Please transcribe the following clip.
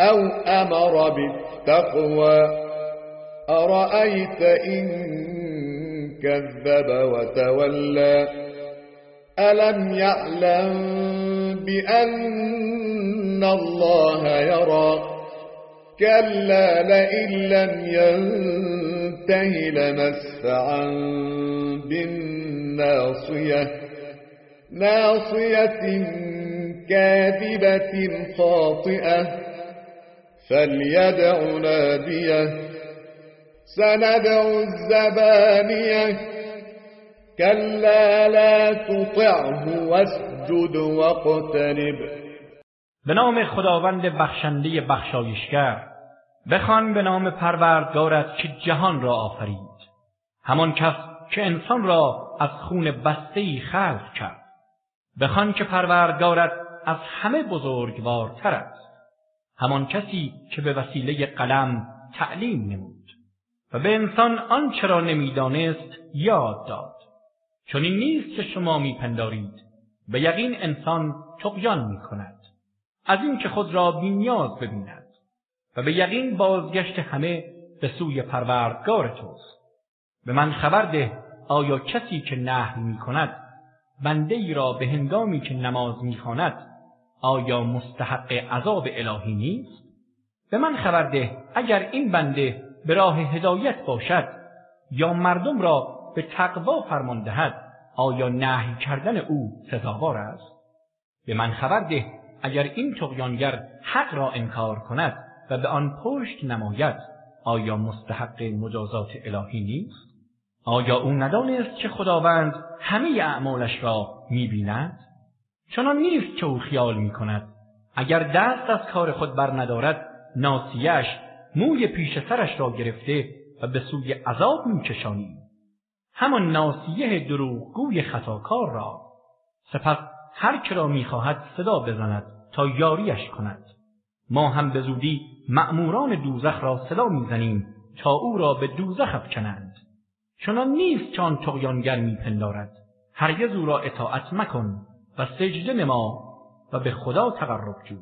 أو أمر بالتقوى. أرأيت إن كذب وتولى. ألم يعلم بأن الله يرى؟ كلا لئن لم ينته لنسفعا بالناصية. ناصية كاذبة خاطئة. فليدع ناديه سندع الزبانية كلا لا تطعه واسجد واقترب به نام خداوند بخشنده بخشایشگر بخوان به نام پروردگارت که جهان را آفرید. همان کس که انسان را از خون بسته خلق کرد. بخوان که پروردگارت از همه بزرگوارتر است همان کسی که به وسیله قلم تعلیم نمود. و به انسان آنچه را نمی‌دانست یاد داد. چون این نیست که شما میپندارید. به یقین انسان تقیان می کند از اینکه خود را بینیاز ببیند. و به یقین بازگشت همه به سوی پروردگار توست. به من خبر ده آیا کسی که نهی می کند بنده ای را به هنگامی که نماز می آیا مستحق عذاب الهی نیست؟ به من خبر ده اگر این بنده به راه هدایت باشد یا مردم را به تقوا فرمان دهد آیا نهی کردن او سزاوار است؟ به من خبر ده اگر این تقیانگر حق را انکار کند و به آن پشت نماید آیا مستحق مجازات الهی نیست؟ آیا او ندانست که خداوند همه اعمالش را می‌بیند؟ چنان نیست که او خیال می‌کند. اگر دست از کار خود بر ندارد ناسیش موی پیش سرش را گرفته و به سوی عذاب میکشانی. همان ناسیه دروغگوی خطاکار را. سپس هر که را می‌خواهد صدا بزند تا یاریش کند. ما هم به زودی مأموران دوزخ را صدا می‌زنیم تا او را به دوزخ افکنند. چنان نیست چون تقیانگر میپندارد. هرگز او را اطاعت مکن. و سجده نما و به خدا تقرب جو.